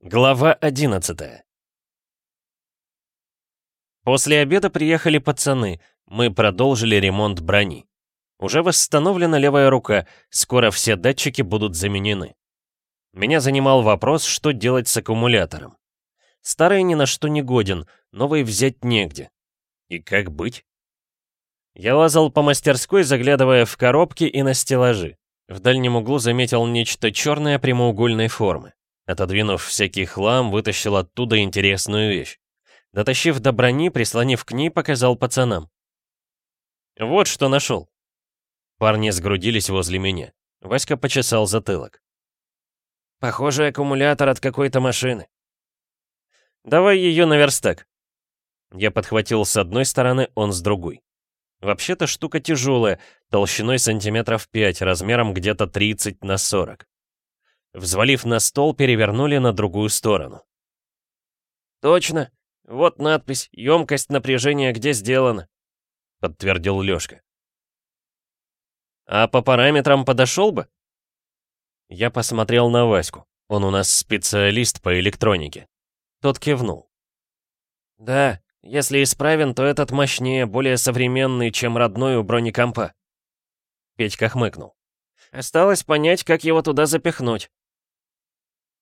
Глава 11 После обеда приехали пацаны, мы продолжили ремонт брони. Уже восстановлена левая рука, скоро все датчики будут заменены. Меня занимал вопрос, что делать с аккумулятором. Старый ни на что не годен, новый взять негде. И как быть? Я лазал по мастерской, заглядывая в коробки и на стеллажи. В дальнем углу заметил нечто черное прямоугольной формы. Отодвинув всякий хлам, вытащил оттуда интересную вещь. Дотащив до брони, прислонив к ней, показал пацанам. «Вот что нашел». Парни сгрудились возле меня. Васька почесал затылок. «Похоже, аккумулятор от какой-то машины». «Давай ее на верстак». Я подхватил с одной стороны, он с другой. Вообще-то штука тяжелая, толщиной сантиметров 5, размером где-то 30 на 40. Взвалив на стол, перевернули на другую сторону. «Точно. Вот надпись «Емкость напряжения где сделана», — подтвердил Лёшка. «А по параметрам подошел бы?» Я посмотрел на Ваську. Он у нас специалист по электронике. Тот кивнул. «Да, если исправен, то этот мощнее, более современный, чем родной у бронекомпа». Петька хмыкнул. «Осталось понять, как его туда запихнуть».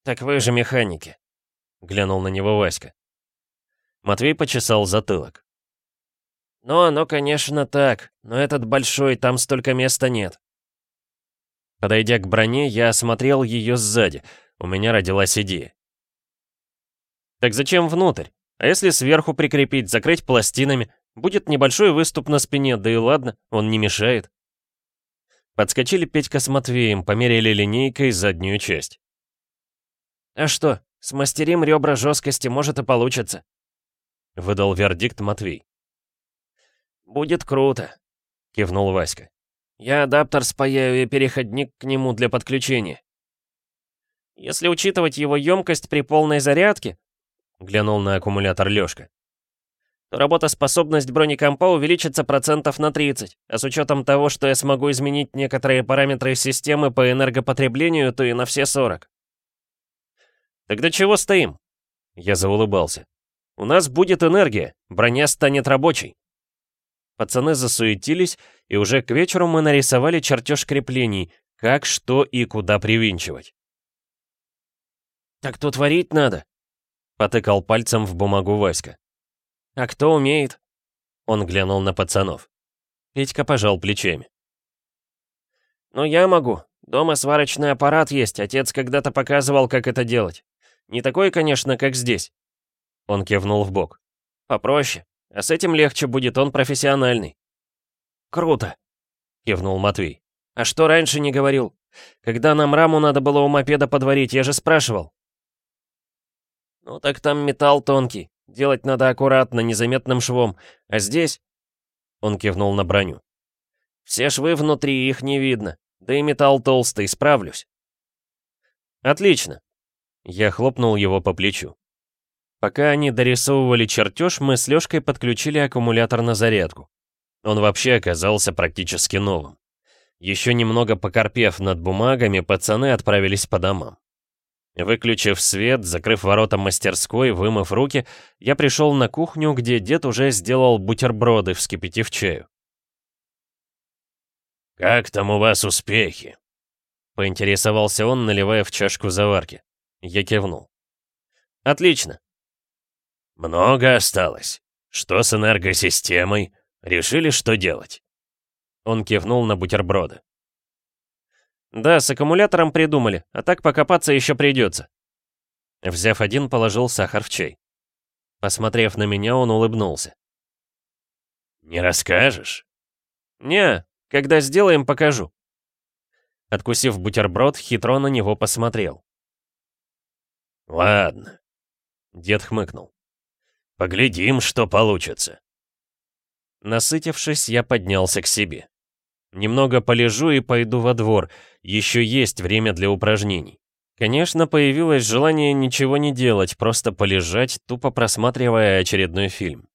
«Так вы же механики», — глянул на него Васька. Матвей почесал затылок. «Ну, оно, конечно, так, но этот большой, там столько места нет». Подойдя к броне, я осмотрел ее сзади. У меня родилась идея. «Так зачем внутрь? А если сверху прикрепить, закрыть пластинами? Будет небольшой выступ на спине, да и ладно, он не мешает». Подскочили Петька с Матвеем, померили линейкой заднюю часть. «А что, смастерим ребра жесткости, может и получится», — выдал вердикт Матвей. «Будет круто», — кивнул Васька. «Я адаптер спаяю и переходник к нему для подключения». «Если учитывать его емкость при полной зарядке», — глянул на аккумулятор Лёшка, то работоспособность бронекомпа увеличится процентов на 30, а с учетом того, что я смогу изменить некоторые параметры системы по энергопотреблению, то и на все 40. «Тогда чего стоим?» Я заулыбался. «У нас будет энергия, броня станет рабочей». Пацаны засуетились, и уже к вечеру мы нарисовали чертеж креплений, как, что и куда привинчивать. «Так тут варить надо», — потыкал пальцем в бумагу Васька. «А кто умеет?» Он глянул на пацанов. Петька пожал плечами. «Ну я могу. Дома сварочный аппарат есть, отец когда-то показывал, как это делать. Не такой, конечно, как здесь. Он кивнул в бок. Попроще. А с этим легче будет, он профессиональный. Круто, кивнул Матвей. А что раньше не говорил? Когда нам раму надо было у мопеда подварить, я же спрашивал. Ну так там металл тонкий. Делать надо аккуратно, незаметным швом. А здесь... Он кивнул на броню. Все швы внутри, их не видно. Да и металл толстый, справлюсь. Отлично. Я хлопнул его по плечу. Пока они дорисовывали чертеж, мы с Лёшкой подключили аккумулятор на зарядку. Он вообще оказался практически новым. Еще немного покорпев над бумагами, пацаны отправились по домам. Выключив свет, закрыв ворота мастерской, вымыв руки, я пришел на кухню, где дед уже сделал бутерброды, вскипятив чаю. «Как там у вас успехи?» — поинтересовался он, наливая в чашку заварки. Я кивнул. «Отлично». «Много осталось. Что с энергосистемой? Решили, что делать?» Он кивнул на бутерброды. «Да, с аккумулятором придумали, а так покопаться еще придется». Взяв один, положил сахар в чай. Посмотрев на меня, он улыбнулся. «Не расскажешь?» «Не, когда сделаем, покажу». Откусив бутерброд, хитро на него посмотрел. «Ладно», — дед хмыкнул. «Поглядим, что получится». Насытившись, я поднялся к себе. Немного полежу и пойду во двор, еще есть время для упражнений. Конечно, появилось желание ничего не делать, просто полежать, тупо просматривая очередной фильм.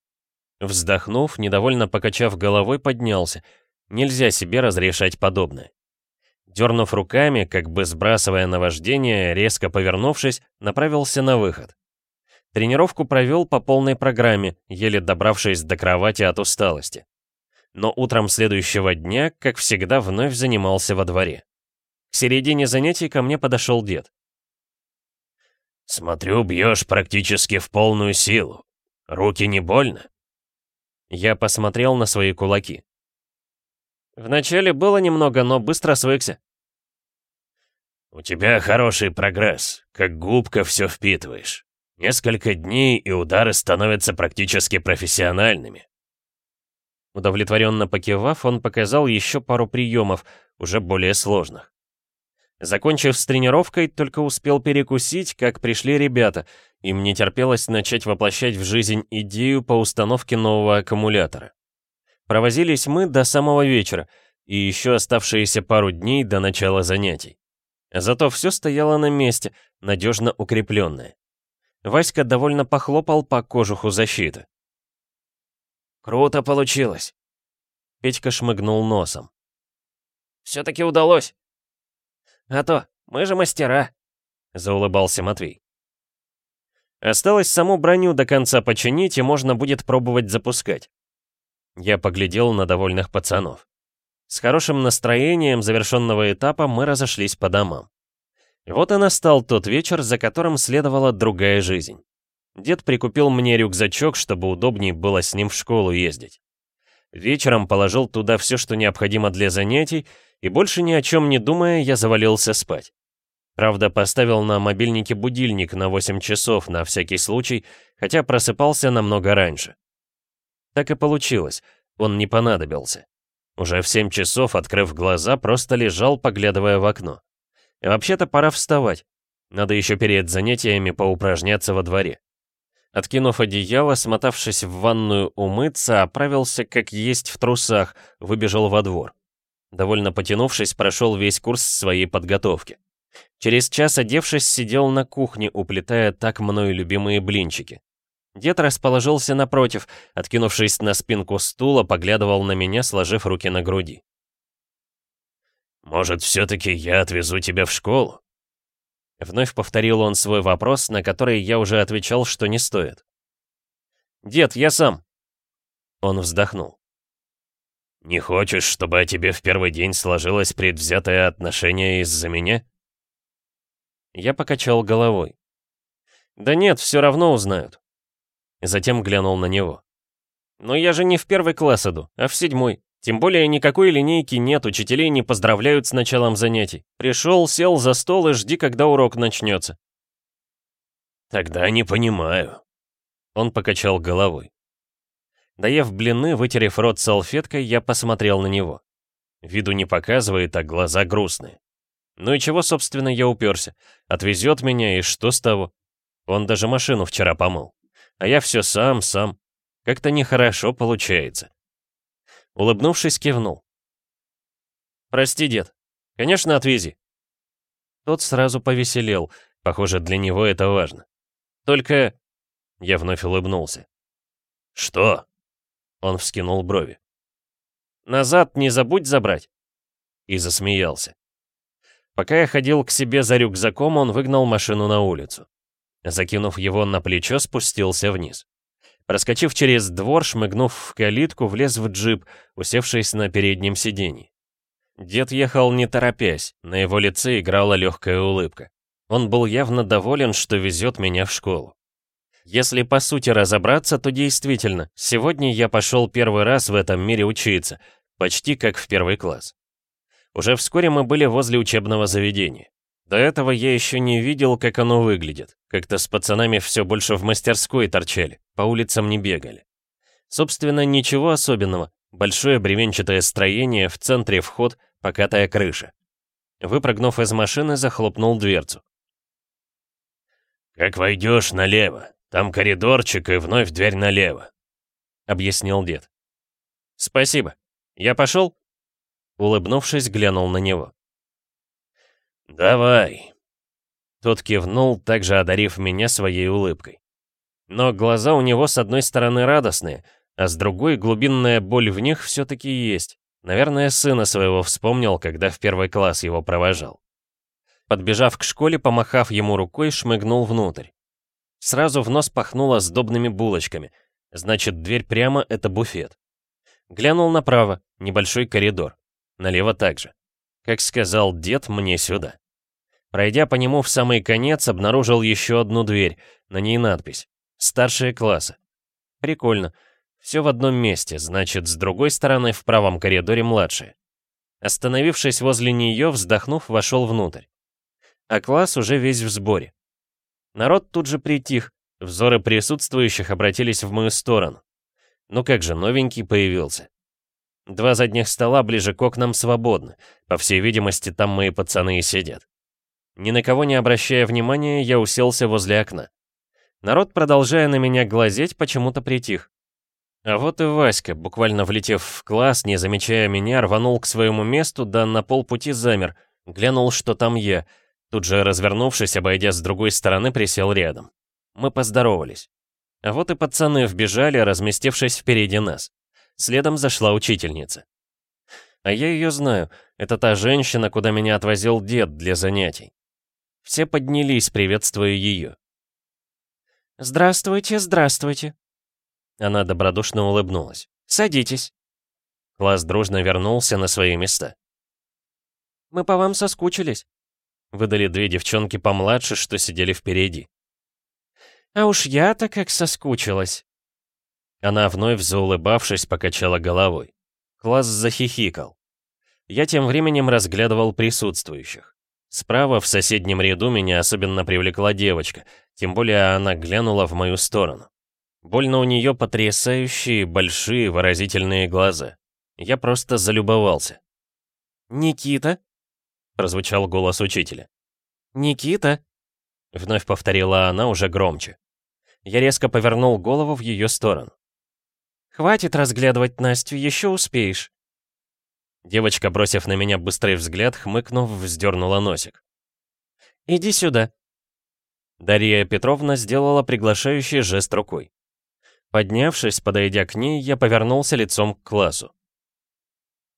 Вздохнув, недовольно покачав головой, поднялся. Нельзя себе разрешать подобное. Дернув руками, как бы сбрасывая наваждение, резко повернувшись, направился на выход. Тренировку провел по полной программе, еле добравшись до кровати от усталости. Но утром следующего дня, как всегда, вновь занимался во дворе. К середине занятий ко мне подошел дед. «Смотрю, бьешь практически в полную силу. Руки не больно?» Я посмотрел на свои кулаки. Вначале было немного, но быстро свыкся. «У тебя хороший прогресс, как губка все впитываешь. Несколько дней, и удары становятся практически профессиональными». Удовлетворенно покивав, он показал еще пару приемов, уже более сложных. Закончив с тренировкой, только успел перекусить, как пришли ребята. Им не терпелось начать воплощать в жизнь идею по установке нового аккумулятора. Провозились мы до самого вечера, и еще оставшиеся пару дней до начала занятий. Зато все стояло на месте, надежно укрепленное. Васька довольно похлопал по кожуху защиты. «Круто получилось!» Петька шмыгнул носом. «Все-таки удалось!» «А то, мы же мастера!» — заулыбался Матвей. Осталось саму броню до конца починить, и можно будет пробовать запускать. Я поглядел на довольных пацанов. С хорошим настроением завершенного этапа мы разошлись по домам. Вот и настал тот вечер, за которым следовала другая жизнь. Дед прикупил мне рюкзачок, чтобы удобнее было с ним в школу ездить. Вечером положил туда все, что необходимо для занятий, и больше ни о чем не думая, я завалился спать. Правда, поставил на мобильнике будильник на 8 часов на всякий случай, хотя просыпался намного раньше. Так и получилось, он не понадобился. Уже в 7 часов, открыв глаза, просто лежал, поглядывая в окно. И вообще-то пора вставать. Надо еще перед занятиями поупражняться во дворе. Откинув одеяло, смотавшись в ванную умыться, оправился как есть в трусах, выбежал во двор. Довольно потянувшись, прошел весь курс своей подготовки. Через час, одевшись, сидел на кухне, уплетая так мною любимые блинчики. Дед расположился напротив, откинувшись на спинку стула, поглядывал на меня, сложив руки на груди. «Может, все-таки я отвезу тебя в школу?» Вновь повторил он свой вопрос, на который я уже отвечал, что не стоит. «Дед, я сам!» Он вздохнул. «Не хочешь, чтобы о тебе в первый день сложилось предвзятое отношение из-за меня?» Я покачал головой. «Да нет, все равно узнают». Затем глянул на него. «Но я же не в первый класс иду, а в седьмой. Тем более никакой линейки нет, учителей не поздравляют с началом занятий. Пришел, сел за стол и жди, когда урок начнется». «Тогда не понимаю». Он покачал головой. Доев блины, вытерев рот салфеткой, я посмотрел на него. Виду не показывает, а глаза грустные. Ну и чего, собственно, я уперся? Отвезет меня, и что с того? Он даже машину вчера помыл. А я все сам, сам. Как-то нехорошо получается. Улыбнувшись, кивнул. «Прости, дед. Конечно, отвези». Тот сразу повеселел. Похоже, для него это важно. Только... Я вновь улыбнулся. «Что?» Он вскинул брови. «Назад не забудь забрать!» И засмеялся. Пока я ходил к себе за рюкзаком, он выгнал машину на улицу. Закинув его на плечо, спустился вниз. Проскочив через двор, шмыгнув в калитку, влез в джип, усевшись на переднем сиденье. Дед ехал не торопясь, на его лице играла легкая улыбка. Он был явно доволен, что везет меня в школу. Если по сути разобраться, то действительно, сегодня я пошел первый раз в этом мире учиться, почти как в первый класс. Уже вскоре мы были возле учебного заведения. До этого я еще не видел, как оно выглядит. Как-то с пацанами все больше в мастерской торчали, по улицам не бегали. Собственно, ничего особенного. Большое бревенчатое строение, в центре вход, покатая крыша. Выпрыгнув из машины, захлопнул дверцу. «Как войдешь налево, там коридорчик и вновь дверь налево», — объяснил дед. «Спасибо. Я пошел?» Улыбнувшись, глянул на него. «Давай». Тот кивнул, также одарив меня своей улыбкой. Но глаза у него с одной стороны радостные, а с другой глубинная боль в них все-таки есть. Наверное, сына своего вспомнил, когда в первый класс его провожал. Подбежав к школе, помахав ему рукой, шмыгнул внутрь. Сразу в нос пахнуло сдобными булочками. Значит, дверь прямо — это буфет. Глянул направо, небольшой коридор. Налево также. Как сказал дед, мне сюда. Пройдя по нему в самый конец, обнаружил еще одну дверь. На ней надпись. Старшие классы. Прикольно. Все в одном месте, значит, с другой стороны в правом коридоре младшие. Остановившись возле нее, вздохнув, вошел внутрь. А класс уже весь в сборе. Народ тут же притих, взоры присутствующих обратились в мою сторону. Ну как же, новенький появился. Два задних стола ближе к окнам свободны. По всей видимости, там мои пацаны и сидят. Ни на кого не обращая внимания, я уселся возле окна. Народ, продолжая на меня глазеть, почему-то притих. А вот и Васька, буквально влетев в класс, не замечая меня, рванул к своему месту, да на полпути замер, глянул, что там я. Тут же, развернувшись, обойдя с другой стороны, присел рядом. Мы поздоровались. А вот и пацаны вбежали, разместившись впереди нас. Следом зашла учительница. А я ее знаю. Это та женщина, куда меня отвозил дед для занятий. Все поднялись, приветствуя ее. «Здравствуйте, здравствуйте!» Она добродушно улыбнулась. «Садитесь!» Класс дружно вернулся на свои места. «Мы по вам соскучились», — выдали две девчонки помладше, что сидели впереди. «А уж я-то как соскучилась!» Она, вновь заулыбавшись, покачала головой. Класс захихикал. Я тем временем разглядывал присутствующих. Справа, в соседнем ряду, меня особенно привлекла девочка, тем более она глянула в мою сторону. Больно у нее потрясающие, большие, выразительные глаза. Я просто залюбовался. «Никита?» — прозвучал голос учителя. «Никита?» — вновь повторила она уже громче. Я резко повернул голову в ее сторону. «Хватит разглядывать Настю, еще успеешь». Девочка, бросив на меня быстрый взгляд, хмыкнув, вздернула носик. «Иди сюда». Дарья Петровна сделала приглашающий жест рукой. Поднявшись, подойдя к ней, я повернулся лицом к классу.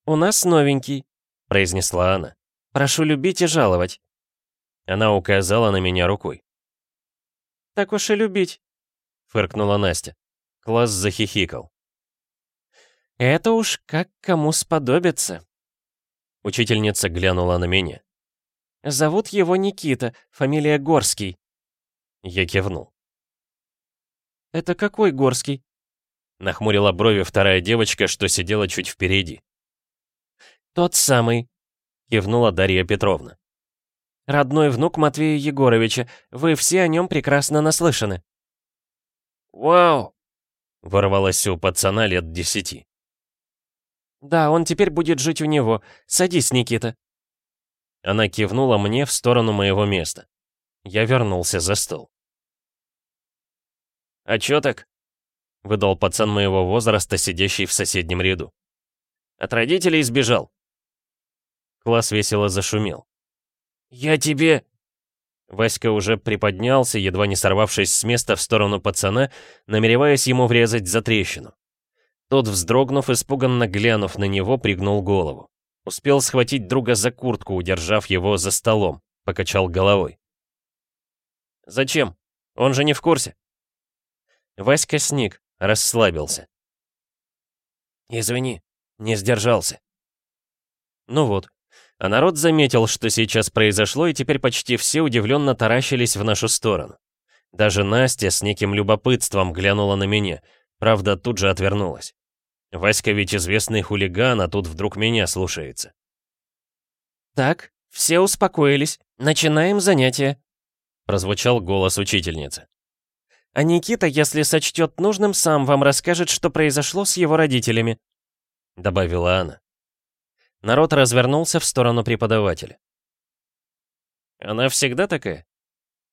«У нас новенький», — произнесла она. «Прошу любить и жаловать». Она указала на меня рукой. «Так уж и любить», — фыркнула Настя. Класс захихикал. «Это уж как кому сподобится». Учительница глянула на меня. «Зовут его Никита, фамилия Горский». Я кивнул. «Это какой Горский?» Нахмурила брови вторая девочка, что сидела чуть впереди. «Тот самый», — кивнула Дарья Петровна. «Родной внук Матвея Егоровича. Вы все о нем прекрасно наслышаны». «Вау!» — ворвалось у пацана лет десяти. «Да, он теперь будет жить у него. Садись, Никита». Она кивнула мне в сторону моего места. Я вернулся за стол. «А чё так?» — выдал пацан моего возраста, сидящий в соседнем ряду. «От родителей сбежал». Класс весело зашумел. «Я тебе...» Васька уже приподнялся, едва не сорвавшись с места в сторону пацана, намереваясь ему врезать за трещину. Тот, вздрогнув, испуганно глянув на него, пригнул голову. Успел схватить друга за куртку, удержав его за столом. Покачал головой. «Зачем? Он же не в курсе». Васька сник, расслабился. «Извини, не сдержался». Ну вот. А народ заметил, что сейчас произошло, и теперь почти все удивленно таращились в нашу сторону. Даже Настя с неким любопытством глянула на меня, правда, тут же отвернулась. Васька ведь известный хулиган, а тут вдруг меня слушается. «Так, все успокоились. Начинаем занятие», — прозвучал голос учительницы. «А Никита, если сочтет нужным, сам вам расскажет, что произошло с его родителями», — добавила она. Народ развернулся в сторону преподавателя. «Она всегда такая?»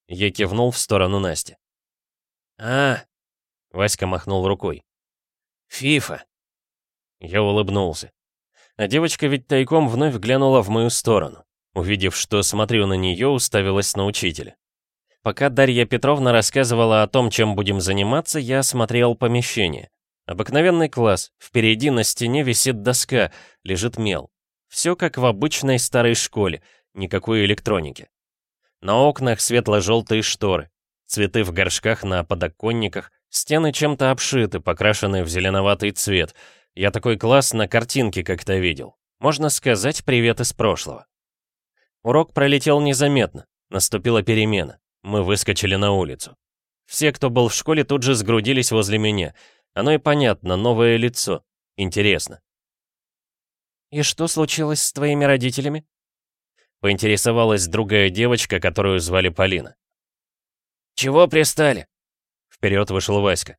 Я кивнул в сторону Насти. «А!» — Васька махнул рукой. «Фифа!» Я улыбнулся. А девочка ведь тайком вновь глянула в мою сторону. Увидев, что смотрю на нее, уставилась на учителя. Пока Дарья Петровна рассказывала о том, чем будем заниматься, я осмотрел помещение. Обыкновенный класс, впереди на стене висит доска, лежит мел. Все как в обычной старой школе, никакой электроники. На окнах светло-желтые шторы, цветы в горшках на подоконниках, стены чем-то обшиты, покрашены в зеленоватый цвет. Я такой класс на картинке как-то видел. Можно сказать, привет из прошлого. Урок пролетел незаметно, наступила перемена. Мы выскочили на улицу. Все, кто был в школе, тут же сгрудились возле меня. Оно и понятно, новое лицо. Интересно. «И что случилось с твоими родителями?» Поинтересовалась другая девочка, которую звали Полина. «Чего пристали?» Вперед вышел Васька.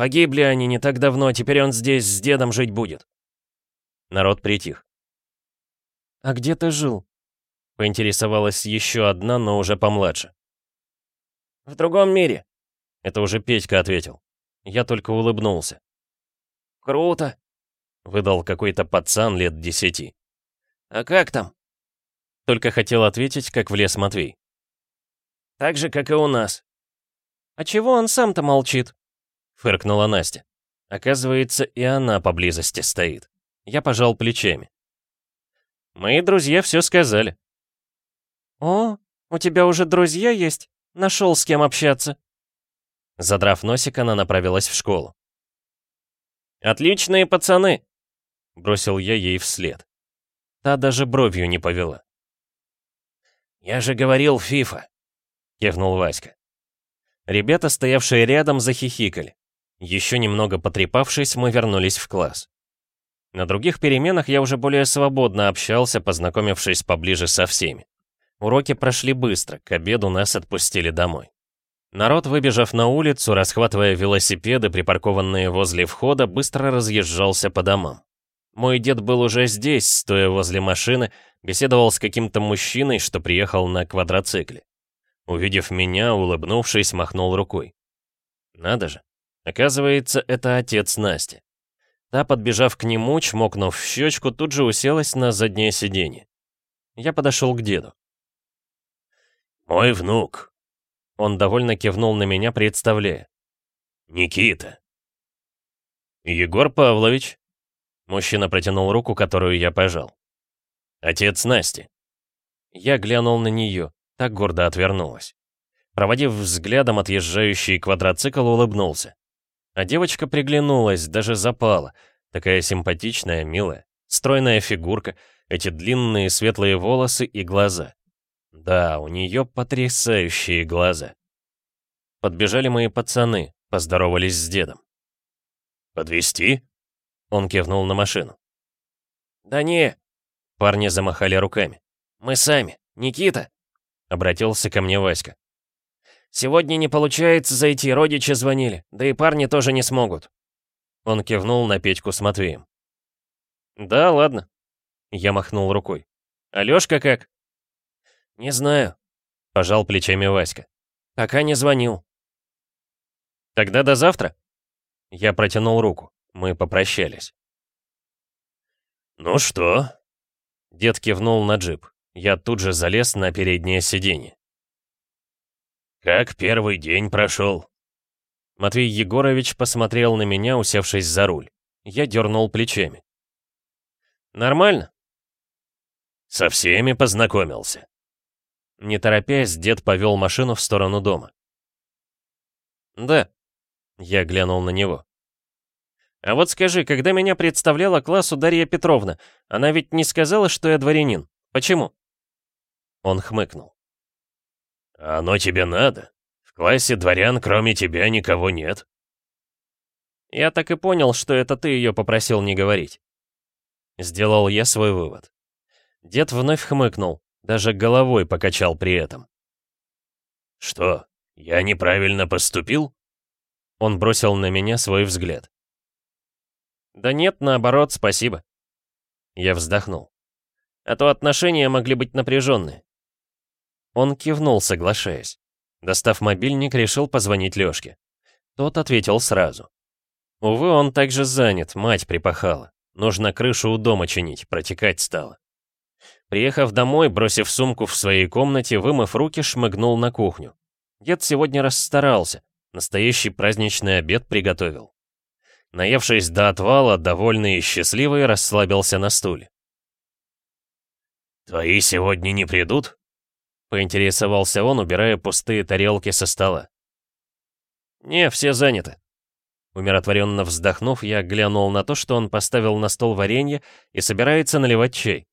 «Погибли они не так давно, а теперь он здесь с дедом жить будет». Народ притих. «А где ты жил?» Поинтересовалась еще одна, но уже помладше. «В другом мире». Это уже Петька ответил. Я только улыбнулся. «Круто», — выдал какой-то пацан лет десяти. «А как там?» Только хотел ответить, как влез Матвей. «Так же, как и у нас». «А чего он сам-то молчит?» — фыркнула Настя. Оказывается, и она поблизости стоит. Я пожал плечами. Мои друзья все сказали. «О, у тебя уже друзья есть? Нашел с кем общаться?» Задрав носик, она направилась в школу. «Отличные пацаны!» — бросил я ей вслед. Та даже бровью не повела. «Я же говорил, Фифа!» — кивнул Васька. Ребята, стоявшие рядом, захихикали. Еще немного потрепавшись, мы вернулись в класс. На других переменах я уже более свободно общался, познакомившись поближе со всеми. Уроки прошли быстро, к обеду нас отпустили домой. Народ, выбежав на улицу, расхватывая велосипеды, припаркованные возле входа, быстро разъезжался по домам. Мой дед был уже здесь, стоя возле машины, беседовал с каким-то мужчиной, что приехал на квадроцикле. Увидев меня, улыбнувшись, махнул рукой. Надо же, оказывается, это отец Насти. Та, подбежав к нему, чмокнув в щечку, тут же уселась на заднее сиденье. Я подошел к деду. «Мой внук». Он довольно кивнул на меня, представляя. «Никита». «Егор Павлович». Мужчина протянул руку, которую я пожал. «Отец Насти». Я глянул на нее, так гордо отвернулась. Проводив взглядом отъезжающий квадроцикл, улыбнулся. А девочка приглянулась, даже запала. Такая симпатичная, милая, стройная фигурка, эти длинные светлые волосы и глаза. Да, у нее потрясающие глаза. Подбежали мои пацаны, поздоровались с дедом. Подвести? Он кивнул на машину. «Да не!» Парни замахали руками. «Мы сами. Никита!» Обратился ко мне Васька. «Сегодня не получается зайти, родичи звонили, да и парни тоже не смогут». Он кивнул на Петьку с Матвеем. «Да, ладно». Я махнул рукой. «Алёшка как?» «Не знаю», — пожал плечами Васька. «Пока не звонил». «Тогда до завтра?» Я протянул руку. Мы попрощались. «Ну что?» Дед кивнул на джип. Я тут же залез на переднее сиденье. «Как первый день прошел?» Матвей Егорович посмотрел на меня, усевшись за руль. Я дернул плечами. «Нормально?» «Со всеми познакомился». Не торопясь, дед повел машину в сторону дома. «Да», — я глянул на него. «А вот скажи, когда меня представляла классу Дарья Петровна, она ведь не сказала, что я дворянин. Почему?» Он хмыкнул. «Оно тебе надо? В классе дворян кроме тебя никого нет». Я так и понял, что это ты ее попросил не говорить. Сделал я свой вывод. Дед вновь хмыкнул, даже головой покачал при этом. «Что, я неправильно поступил?» Он бросил на меня свой взгляд. «Да нет, наоборот, спасибо». Я вздохнул. «А то отношения могли быть напряженные». Он кивнул, соглашаясь. Достав мобильник, решил позвонить Лёшке. Тот ответил сразу. Увы, он также занят, мать припахала. Нужно крышу у дома чинить, протекать стало. Приехав домой, бросив сумку в своей комнате, вымыв руки, шмыгнул на кухню. Дед сегодня расстарался, настоящий праздничный обед приготовил. Наевшись до отвала, довольный и счастливый, расслабился на стуле. «Твои сегодня не придут?» — поинтересовался он, убирая пустые тарелки со стола. «Не, все заняты». Умиротворенно вздохнув, я глянул на то, что он поставил на стол варенье и собирается наливать чай.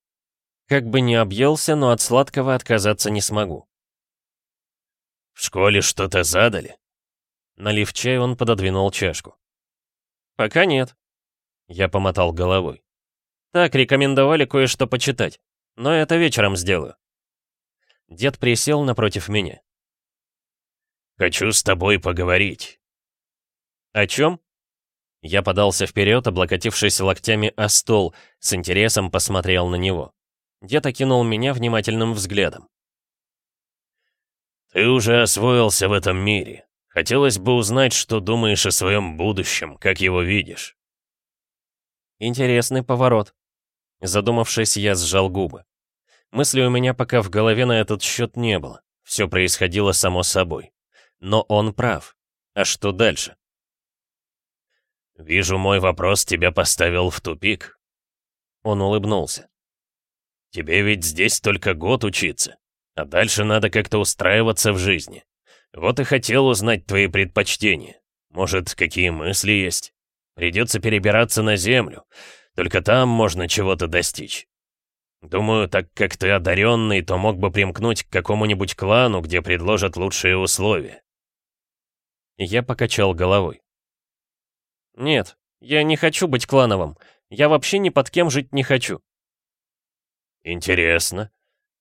Как бы не объелся, но от сладкого отказаться не смогу. «В школе что-то задали?» Налив чай, он пододвинул чашку. «Пока нет». Я помотал головой. «Так, рекомендовали кое-что почитать. Но это вечером сделаю». Дед присел напротив меня. «Хочу с тобой поговорить». «О чем?» Я подался вперед, облокотившись локтями о стол, с интересом посмотрел на него. Дед окинул меня внимательным взглядом. «Ты уже освоился в этом мире. Хотелось бы узнать, что думаешь о своем будущем, как его видишь. Интересный поворот. Задумавшись, я сжал губы. Мысли у меня пока в голове на этот счет не было. Все происходило само собой. Но он прав. А что дальше? «Вижу, мой вопрос тебя поставил в тупик». Он улыбнулся. «Тебе ведь здесь только год учиться, а дальше надо как-то устраиваться в жизни. Вот и хотел узнать твои предпочтения. Может, какие мысли есть? Придется перебираться на Землю. Только там можно чего-то достичь. Думаю, так как ты одаренный, то мог бы примкнуть к какому-нибудь клану, где предложат лучшие условия. Я покачал головой. Нет, я не хочу быть клановым. Я вообще ни под кем жить не хочу. Интересно.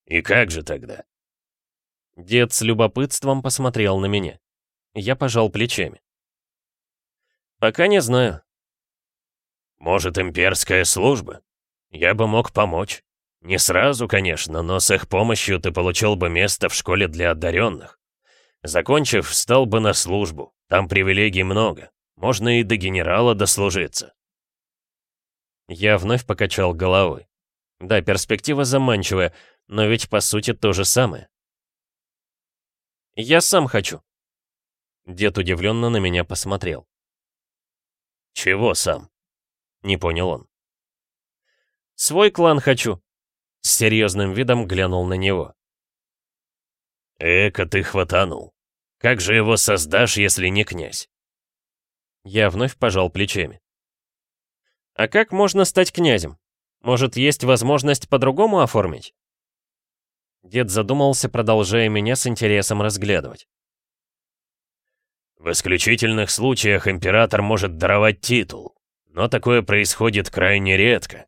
И как же тогда? Дед с любопытством посмотрел на меня. Я пожал плечами. «Пока не знаю». «Может, имперская служба? Я бы мог помочь. Не сразу, конечно, но с их помощью ты получил бы место в школе для одаренных. Закончив, встал бы на службу. Там привилегий много. Можно и до генерала дослужиться». Я вновь покачал головой. Да, перспектива заманчивая, но ведь по сути то же самое. Я сам хочу». Дед удивленно на меня посмотрел. «Чего сам?» — не понял он. «Свой клан хочу», — с серьезным видом глянул на него. «Эка ты хватанул. Как же его создашь, если не князь?» Я вновь пожал плечами. «А как можно стать князем? Может, есть возможность по-другому оформить?» Дед задумался, продолжая меня с интересом разглядывать. В исключительных случаях император может даровать титул, но такое происходит крайне редко,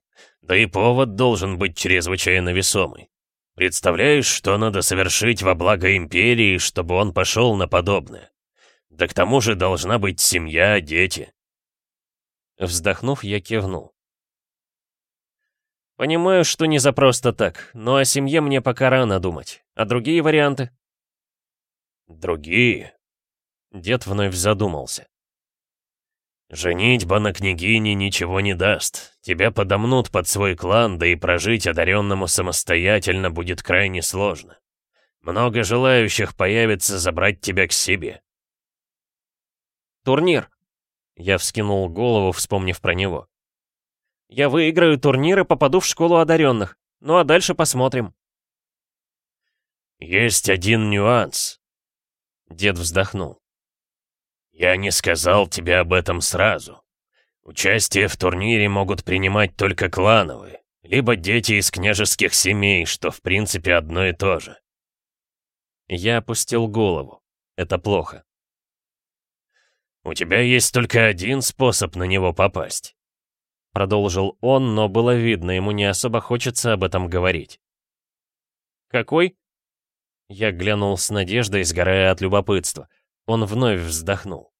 да и повод должен быть чрезвычайно весомый. Представляешь, что надо совершить во благо империи, чтобы он пошел на подобное? Да к тому же должна быть семья, дети. Вздохнув, я кивнул. Понимаю, что не за просто так, но о семье мне пока рано думать. А другие варианты? Другие? Дед вновь задумался. «Женитьба на княгине ничего не даст. Тебя подомнут под свой клан, да и прожить одаренному самостоятельно будет крайне сложно. Много желающих появится забрать тебя к себе». «Турнир!» Я вскинул голову, вспомнив про него. Я выиграю турнир и попаду в школу одаренных. Ну а дальше посмотрим. Есть один нюанс. Дед вздохнул. Я не сказал тебе об этом сразу. Участие в турнире могут принимать только клановые, либо дети из княжеских семей, что в принципе одно и то же. Я опустил голову. Это плохо. У тебя есть только один способ на него попасть. Продолжил он, но было видно, ему не особо хочется об этом говорить. «Какой?» Я глянул с надеждой, сгорая от любопытства. Он вновь вздохнул.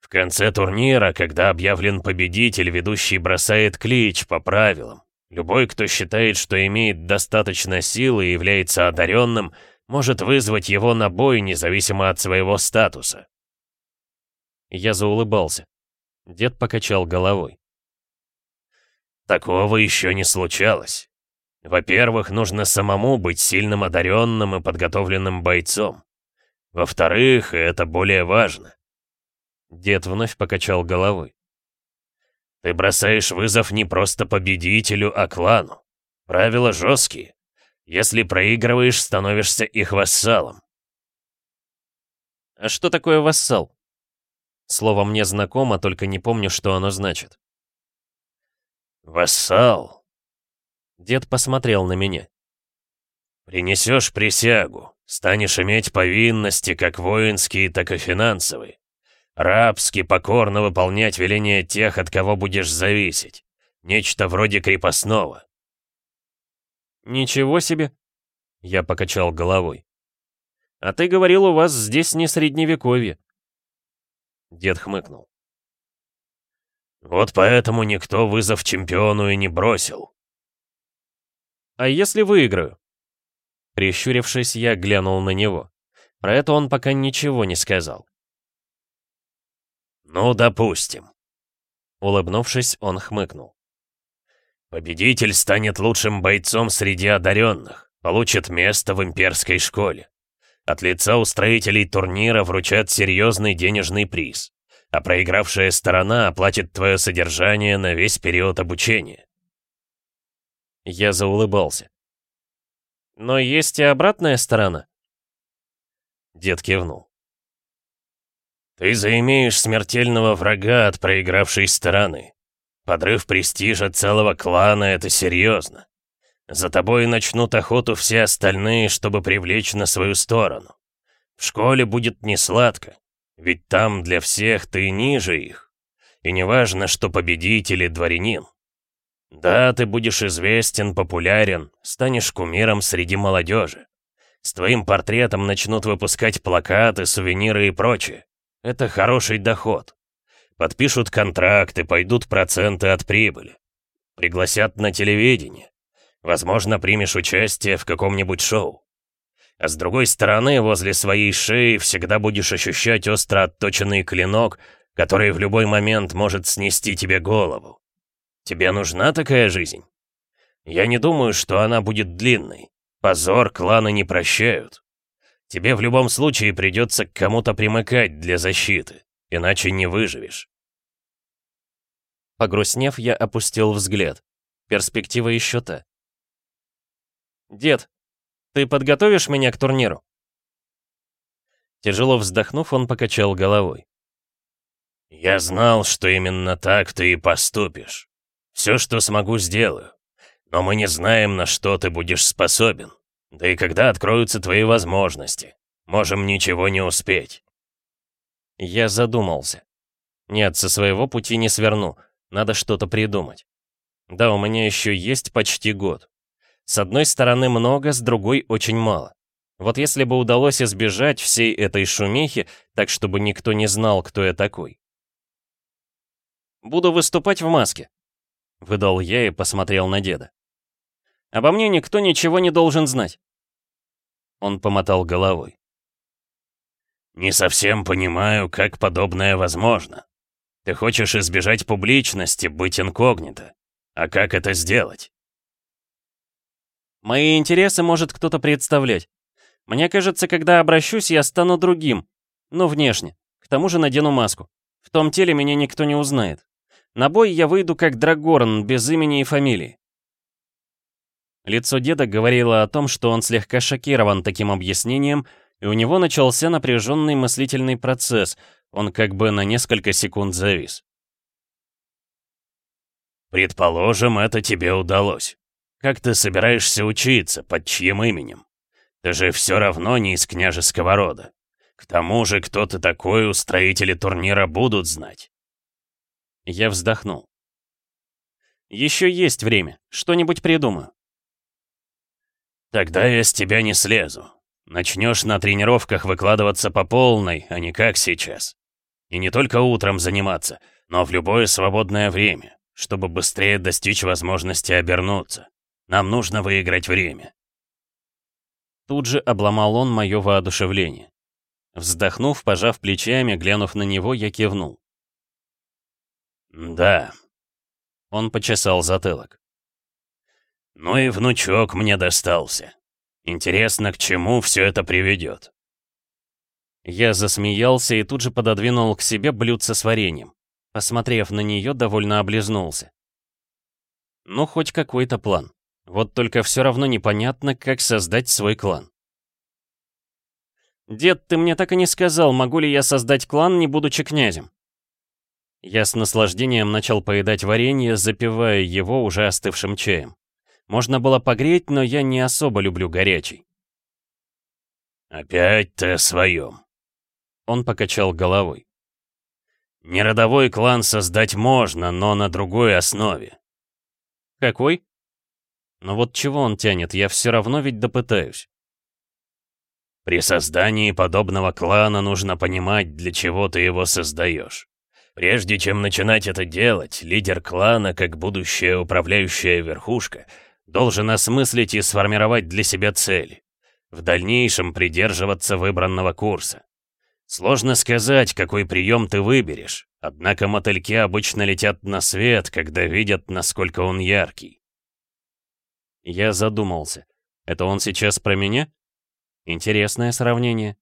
В конце турнира, когда объявлен победитель, ведущий бросает клич по правилам. Любой, кто считает, что имеет достаточно силы и является одаренным, может вызвать его на бой, независимо от своего статуса. Я заулыбался. Дед покачал головой. Такого еще не случалось. Во-первых, нужно самому быть сильным одаренным и подготовленным бойцом. Во-вторых, это более важно. Дед вновь покачал головой. «Ты бросаешь вызов не просто победителю, а клану. Правила жесткие. Если проигрываешь, становишься их вассалом». «А что такое вассал?» Слово мне знакомо, только не помню, что оно значит. «Вассал!» Дед посмотрел на меня. «Принесешь присягу, станешь иметь повинности, как воинские, так и финансовые. Рабски, покорно выполнять веления тех, от кого будешь зависеть. Нечто вроде крепостного». «Ничего себе!» Я покачал головой. «А ты говорил, у вас здесь не средневековье». Дед хмыкнул. «Вот поэтому никто вызов чемпиону и не бросил». «А если выиграю?» Прищурившись, я глянул на него. Про это он пока ничего не сказал. «Ну, допустим». Улыбнувшись, он хмыкнул. «Победитель станет лучшим бойцом среди одаренных, получит место в имперской школе. От лица устроителей турнира вручат серьезный денежный приз, а проигравшая сторона оплатит твое содержание на весь период обучения». Я заулыбался. Но есть и обратная сторона. Дед кивнул. Ты заимеешь смертельного врага от проигравшей стороны. Подрыв престижа целого клана — это серьезно. За тобой начнут охоту все остальные, чтобы привлечь на свою сторону. В школе будет несладко, ведь там для всех ты ниже их. И неважно, что победитель или дворянин. Да, ты будешь известен, популярен, станешь кумиром среди молодежи. С твоим портретом начнут выпускать плакаты, сувениры и прочее. Это хороший доход. Подпишут контракты, пойдут проценты от прибыли. Пригласят на телевидение. Возможно, примешь участие в каком-нибудь шоу. А с другой стороны, возле своей шеи всегда будешь ощущать остро отточенный клинок, который в любой момент может снести тебе голову. Тебе нужна такая жизнь? Я не думаю, что она будет длинной. Позор кланы не прощают. Тебе в любом случае придется к кому-то примыкать для защиты, иначе не выживешь. Погрустнев, я опустил взгляд. Перспектива еще та. «Дед, ты подготовишь меня к турниру?» Тяжело вздохнув, он покачал головой. «Я знал, что именно так ты и поступишь. Все, что смогу, сделаю. Но мы не знаем, на что ты будешь способен. Да и когда откроются твои возможности. Можем ничего не успеть. Я задумался. Нет, со своего пути не сверну. Надо что-то придумать. Да, у меня еще есть почти год. С одной стороны много, с другой очень мало. Вот если бы удалось избежать всей этой шумихи, так чтобы никто не знал, кто я такой. Буду выступать в маске. — выдал я и посмотрел на деда. «Обо мне никто ничего не должен знать». Он помотал головой. «Не совсем понимаю, как подобное возможно. Ты хочешь избежать публичности, быть инкогнито. А как это сделать?» «Мои интересы может кто-то представлять. Мне кажется, когда обращусь, я стану другим. Ну, внешне. К тому же надену маску. В том теле меня никто не узнает. На бой я выйду как Драгорн, без имени и фамилии. Лицо деда говорило о том, что он слегка шокирован таким объяснением, и у него начался напряженный мыслительный процесс, он как бы на несколько секунд завис. «Предположим, это тебе удалось. Как ты собираешься учиться, под чьим именем? Ты же все равно не из княжеского рода. К тому же, кто ты такой, устроители турнира будут знать. Я вздохнул. «Еще есть время. Что-нибудь придумаю». «Тогда я с тебя не слезу. Начнешь на тренировках выкладываться по полной, а не как сейчас. И не только утром заниматься, но в любое свободное время, чтобы быстрее достичь возможности обернуться. Нам нужно выиграть время». Тут же обломал он мое воодушевление. Вздохнув, пожав плечами, глянув на него, я кивнул. «Да». Он почесал затылок. «Ну и внучок мне достался. Интересно, к чему все это приведет?» Я засмеялся и тут же пододвинул к себе блюдце с вареньем. Посмотрев на нее, довольно облизнулся. Ну, хоть какой-то план. Вот только все равно непонятно, как создать свой клан. «Дед, ты мне так и не сказал, могу ли я создать клан, не будучи князем?» Я с наслаждением начал поедать варенье, запивая его уже остывшим чаем. Можно было погреть, но я не особо люблю горячий. «Опять ты о своем», — он покачал головой. «Неродовой клан создать можно, но на другой основе». «Какой?» «Но вот чего он тянет, я все равно ведь допытаюсь». «При создании подобного клана нужно понимать, для чего ты его создаешь. Прежде чем начинать это делать, лидер клана, как будущая управляющая верхушка, должен осмыслить и сформировать для себя цели в дальнейшем придерживаться выбранного курса. Сложно сказать, какой прием ты выберешь, однако мотыльки обычно летят на свет, когда видят, насколько он яркий. Я задумался. Это он сейчас про меня? Интересное сравнение.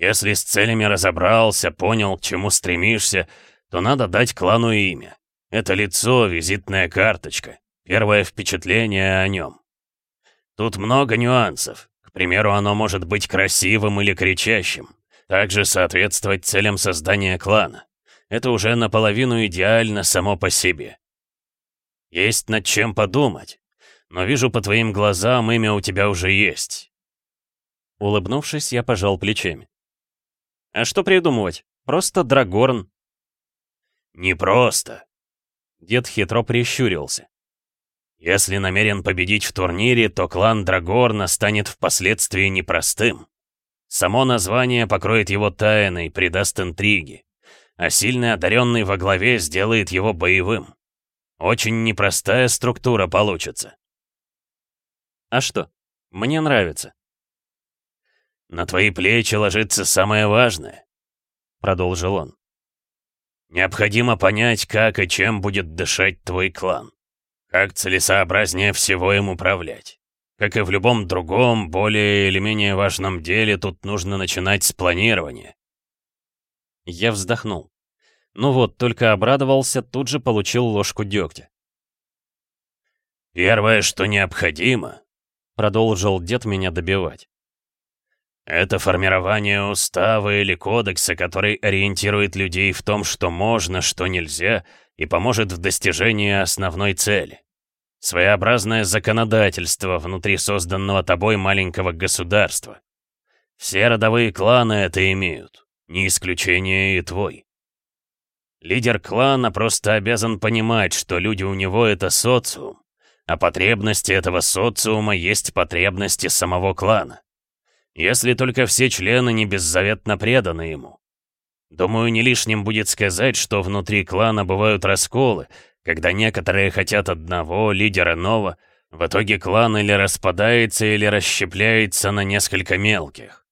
Если с целями разобрался, понял, к чему стремишься, то надо дать клану имя. Это лицо, визитная карточка, первое впечатление о нем. Тут много нюансов. К примеру, оно может быть красивым или кричащим. Также соответствовать целям создания клана. Это уже наполовину идеально само по себе. Есть над чем подумать. Но вижу по твоим глазам, имя у тебя уже есть. Улыбнувшись, я пожал плечами. А что придумывать? Просто Драгорн. Не просто. Дед хитро прищурился. Если намерен победить в турнире, то клан Драгорна станет впоследствии непростым. Само название покроет его тайной, придаст интриги. А сильный одаренный во главе сделает его боевым. Очень непростая структура получится. А что? Мне нравится. На твои плечи ложится самое важное, продолжил он. Необходимо понять, как и чем будет дышать твой клан. Как целесообразнее всего им управлять. Как и в любом другом, более или менее важном деле, тут нужно начинать с планирования. Я вздохнул. Ну вот, только обрадовался, тут же получил ложку дегтя. «Первое, что необходимо», — продолжил дед меня добивать, «это формирование устава или кодекса, который ориентирует людей в том, что можно, что нельзя, и поможет в достижении основной цели. Своеобразное законодательство внутри созданного тобой маленького государства. Все родовые кланы это имеют, не исключение и твой. Лидер клана просто обязан понимать, что люди у него — это социум, а потребности этого социума есть потребности самого клана. Если только все члены не беззаветно преданы ему. Думаю, не лишним будет сказать, что внутри клана бывают расколы, когда некоторые хотят одного, лидера нового, в итоге клан или распадается, или расщепляется на несколько мелких.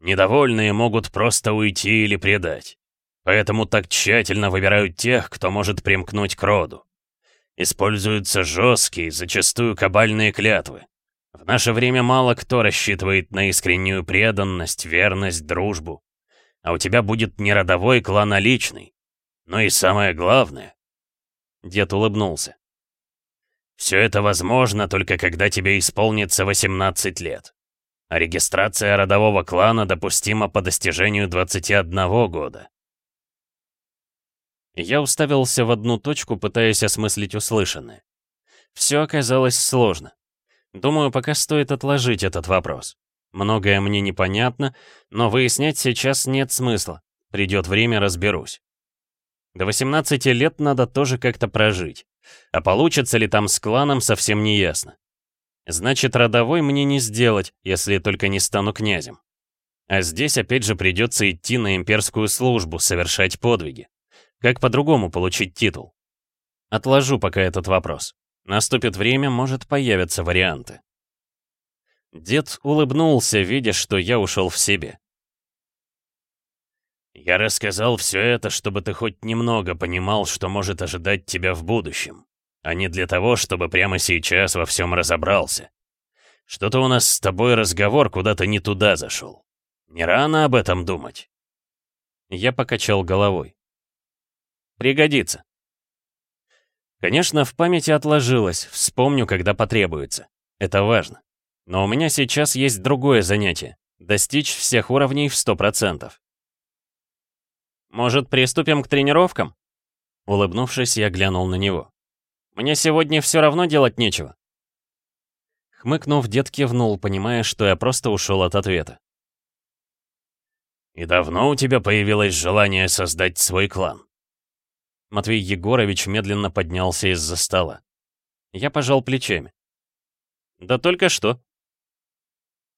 Недовольные могут просто уйти или предать. Поэтому так тщательно выбирают тех, кто может примкнуть к роду. Используются жесткие, зачастую кабальные клятвы. В наше время мало кто рассчитывает на искреннюю преданность, верность, дружбу. А у тебя будет не родовой клан, а личный. Но и самое главное. Дед улыбнулся. Все это возможно только когда тебе исполнится 18 лет. А регистрация родового клана допустима по достижению 21 года. Я уставился в одну точку, пытаясь осмыслить услышанное. Все оказалось сложно. Думаю, пока стоит отложить этот вопрос. Многое мне непонятно, но выяснять сейчас нет смысла. Придет время, разберусь. До 18 лет надо тоже как-то прожить. А получится ли там с кланом, совсем не ясно. Значит, родовой мне не сделать, если только не стану князем. А здесь опять же придется идти на имперскую службу, совершать подвиги. Как по-другому получить титул? Отложу пока этот вопрос. Наступит время, может, появятся варианты. Дед улыбнулся, видя, что я ушел в себе. «Я рассказал все это, чтобы ты хоть немного понимал, что может ожидать тебя в будущем, а не для того, чтобы прямо сейчас во всем разобрался. Что-то у нас с тобой разговор куда-то не туда зашел. Не рано об этом думать?» Я покачал головой. «Пригодится». Конечно, в памяти отложилось, вспомню, когда потребуется. Это важно. Но у меня сейчас есть другое занятие — достичь всех уровней в 100%. «Может, приступим к тренировкам?» Улыбнувшись, я глянул на него. «Мне сегодня все равно делать нечего». Хмыкнув, дед кивнул, понимая, что я просто ушел от ответа. «И давно у тебя появилось желание создать свой клан?» Матвей Егорович медленно поднялся из-за стола. Я пожал плечами. «Да только что».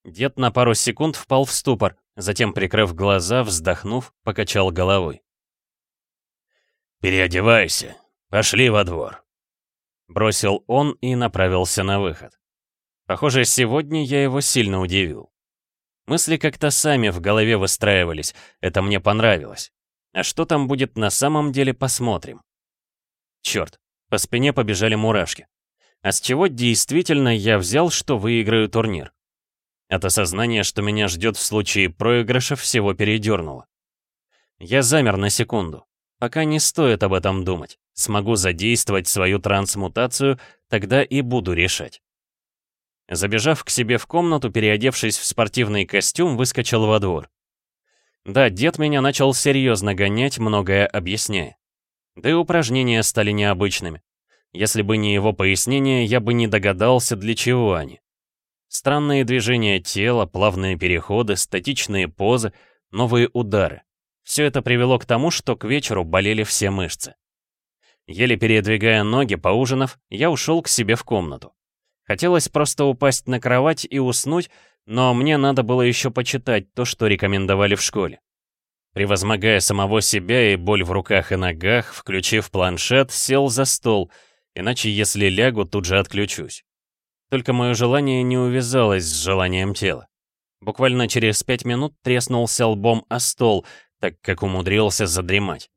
Дед на пару секунд впал в ступор, затем, прикрыв глаза, вздохнув, покачал головой. «Переодевайся, пошли во двор», — бросил он и направился на выход. Похоже, сегодня я его сильно удивил. Мысли как-то сами в голове выстраивались, это мне понравилось. А что там будет на самом деле, посмотрим. Черт, по спине побежали мурашки. А с чего действительно я взял, что выиграю турнир? От осознания, что меня ждет в случае проигрыша, всего передернуло. Я замер на секунду. Пока не стоит об этом думать. Смогу задействовать свою трансмутацию, тогда и буду решать. Забежав к себе в комнату, переодевшись в спортивный костюм, выскочил во двор. Да, дед меня начал серьезно гонять, многое объясняя. Да и упражнения стали необычными. Если бы не его пояснение, я бы не догадался, для чего они. Странные движения тела, плавные переходы, статичные позы, новые удары. Все это привело к тому, что к вечеру болели все мышцы. Еле передвигая ноги, поужинав, я ушел к себе в комнату. Хотелось просто упасть на кровать и уснуть, но мне надо было еще почитать то, что рекомендовали в школе. Превозмогая самого себя и боль в руках и ногах, включив планшет, сел за стол, иначе если лягу, тут же отключусь. Только мое желание не увязалось с желанием тела. Буквально через пять минут треснулся лбом о стол, так как умудрился задремать.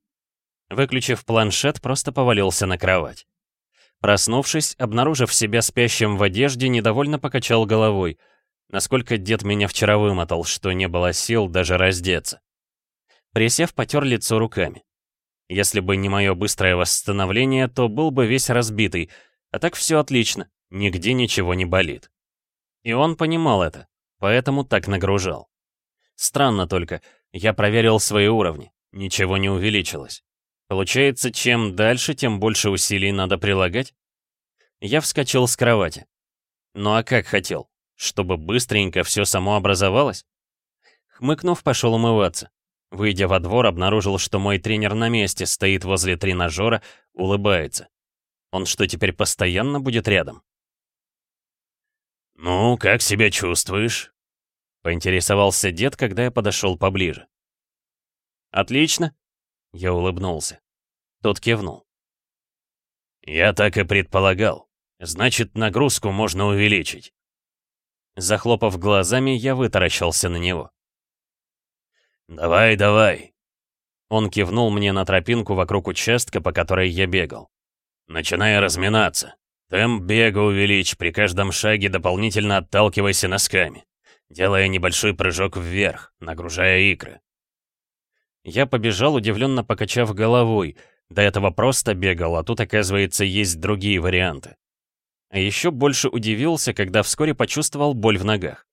Выключив планшет, просто повалился на кровать. Проснувшись, обнаружив себя спящим в одежде, недовольно покачал головой. Насколько дед меня вчера вымотал, что не было сил даже раздеться. Присев, потер лицо руками. Если бы не мое быстрое восстановление, то был бы весь разбитый, а так все отлично, нигде ничего не болит. И он понимал это, поэтому так нагружал. Странно только, я проверил свои уровни, ничего не увеличилось. Получается, чем дальше, тем больше усилий надо прилагать? Я вскочил с кровати. Ну а как хотел? Чтобы быстренько все само образовалось? Хмыкнув, пошел умываться. Выйдя во двор, обнаружил, что мой тренер на месте, стоит возле тренажера, улыбается. Он что, теперь постоянно будет рядом? «Ну, как себя чувствуешь?» — поинтересовался дед, когда я подошел поближе. «Отлично», я улыбнулся. Тот кивнул. «Я так и предполагал. Значит, нагрузку можно увеличить». Захлопав глазами, я вытаращился на него. «Давай, давай!» Он кивнул мне на тропинку вокруг участка, по которой я бегал. «Начинай разминаться. Темп бега увеличь, при каждом шаге дополнительно отталкивайся носками, делая небольшой прыжок вверх, нагружая икры. Я побежал, удивленно покачав головой. До этого просто бегал, а тут, оказывается, есть другие варианты. А еще больше удивился, когда вскоре почувствовал боль в ногах.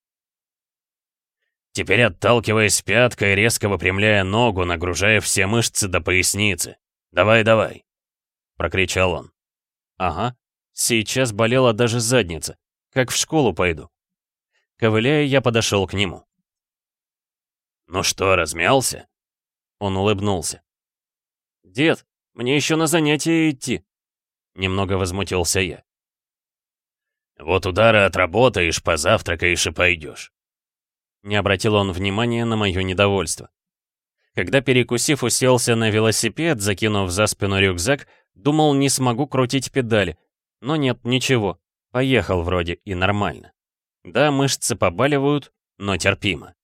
Теперь отталкиваясь пяткой, резко выпрямляя ногу, нагружая все мышцы до поясницы. «Давай, давай!» — прокричал он. «Ага, сейчас болела даже задница. Как в школу пойду». Ковыляя, я подошел к нему. «Ну что, размялся?» Он улыбнулся. «Дед, мне еще на занятия идти!» Немного возмутился я. «Вот удары отработаешь, позавтракаешь и пойдешь». Не обратил он внимания на мое недовольство. Когда, перекусив, уселся на велосипед, закинув за спину рюкзак, думал, не смогу крутить педали. Но нет, ничего. Поехал вроде и нормально. Да, мышцы побаливают, но терпимо.